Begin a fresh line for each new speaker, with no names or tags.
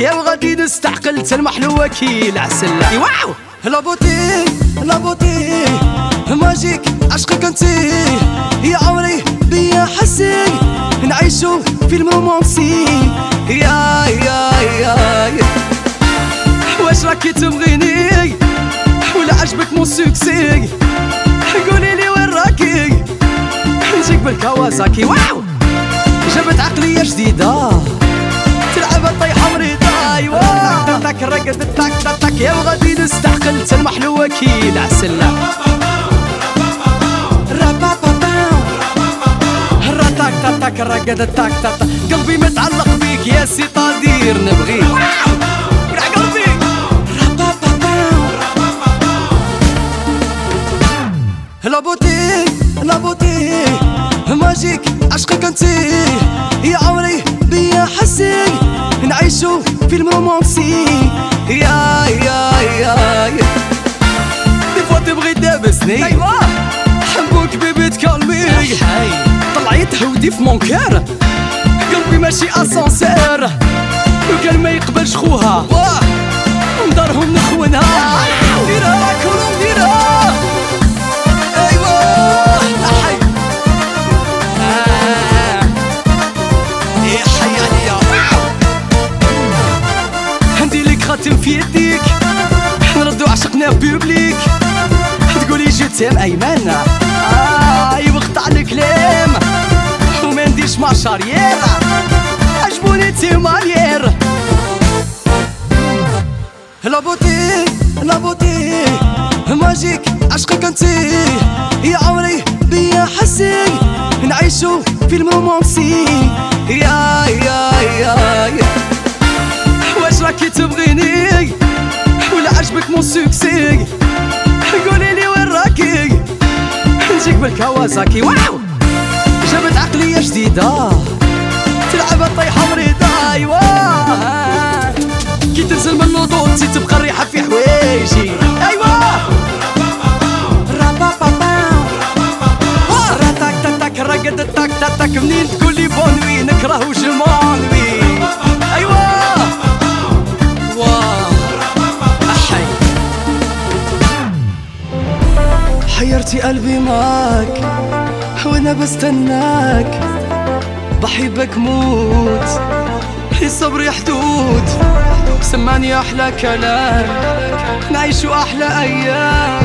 يا وغادي نستعقل تلمح وكيل عسل واو! لا بوتي لا بوتي، ماجيك عشقك انتي يا عمري، بيا حسي نعيشو فيلم رومانسي يا يا يا يا. واش راكي تبغيني؟ ولا عجبك مو سوكسي؟ قولي لي وين راكي؟ نجيك بالكواساكي واو! جابت عقلية جديدة. ايوا تك رقد تك تك تك يا وغادي نستعقل تلمح الوكيل عسلة راتاك تك رقد تك تك قلبي متعلق بيك يا سي طادير نبغيك لا بوتي لا بوتي، ماجيك، عشقك انتي يا عمري، بيا حسي. نعيشو فيلم رومانسي يا يا يا يا دي فوا تبغي تدابسني ايوا حبوك بيبي تكالمي طلعي تهودي في مونكير قلبي ماشي اسانسير وكان ما يقبلش خوها عندي في يديك نردو عشقنا بوبليك تقولي جو تيم ايمن آه يوقطع الكلام وما نديرش مع شارير عجبوني تيمالير لا بوتي لا بوتي ماجيك عشقك انتي يا عمري بيا حسي نعيشو فيلم رومانسي يا ولا قولي لي وين راكي نجيك بالكواساكي واو جابت عقلية جديدة تلعب طيحة مريضة ايوا كي تنزل من النضوض تي تبقى الريحة في حوايجي ايوا راتاك تاك رقد تاك تاك تاك منين تقول لي بونوي نكره وجمانوي حيرتي قلبي معاك وانا بستناك. بحبك موت، في صبري حدود. سمعني احلى كلام، نعيش احلى ايام